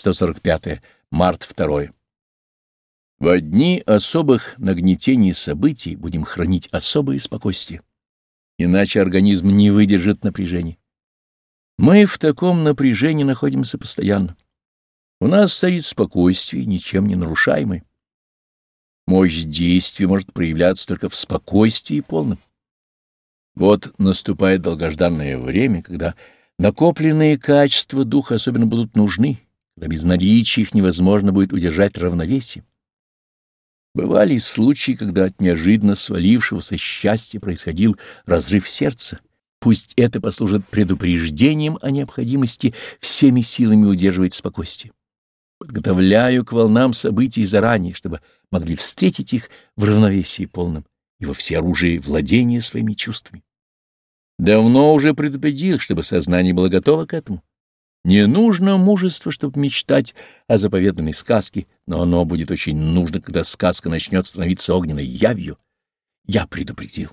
145. Март 2. Во дни особых нагнетений событий будем хранить особое спокойствие, иначе организм не выдержит напряжения. Мы в таком напряжении находимся постоянно. У нас стоит спокойствие, ничем не нарушаемое. Мощь действия может проявляться только в спокойствии полном. Вот наступает долгожданное время, когда накопленные качества духа особенно будут нужны, когда без наличия их невозможно будет удержать равновесие. Бывали случаи, когда от неожиданно свалившегося счастья происходил разрыв сердца. Пусть это послужит предупреждением о необходимости всеми силами удерживать спокойствие. Подготовляю к волнам событий заранее, чтобы могли встретить их в равновесии полном и во всеоружии владения своими чувствами. Давно уже предупредил, чтобы сознание было готово к этому. Не нужно мужества, чтобы мечтать о заповеданной сказке, но оно будет очень нужно, когда сказка начнет становиться огненной явью. Я предупредил.